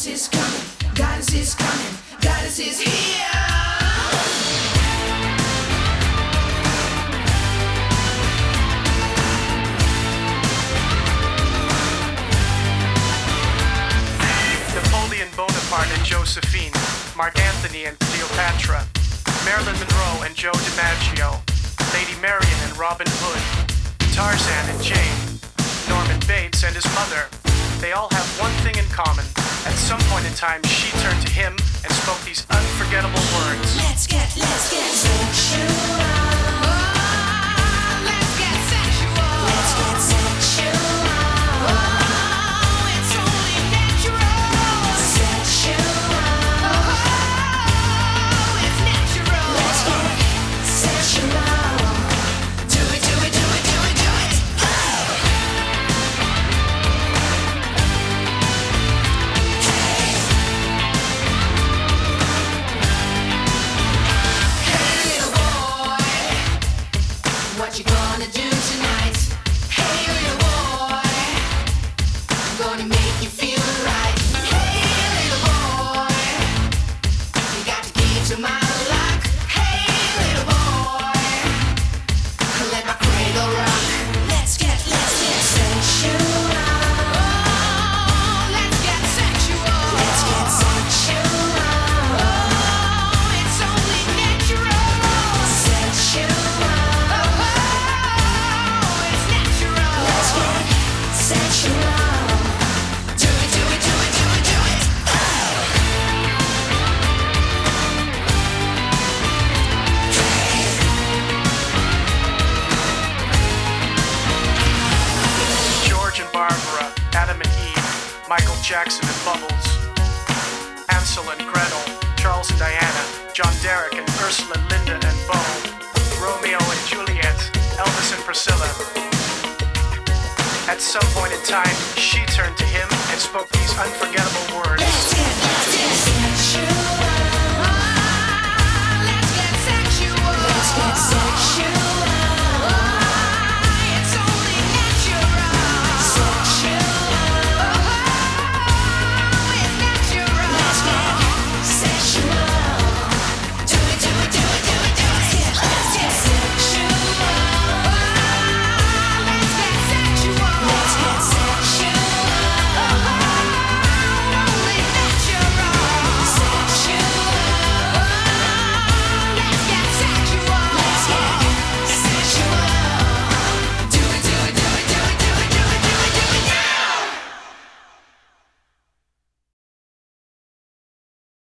Goddess is coming, goddess is coming, is here. Napoleon Bonaparte and Josephine, Mark and Cleopatra, Marilyn Monroe and Joe DiMaggio, Lady Marian and Robin Hood, Tarzan and Jane, Norman Bates and his mother. They all have one thing in common. At some point in time, she turned to him and spoke these unforgettable words. Let's get, let's get sexual. You gonna do Jackson and Bubbles, Hansel and Gretel, Charles and Diana, John Derek and Ursula, Linda and Bo, Romeo and Juliet, Elvis and Priscilla. At some point in time, she turned to him and spoke these unforgettable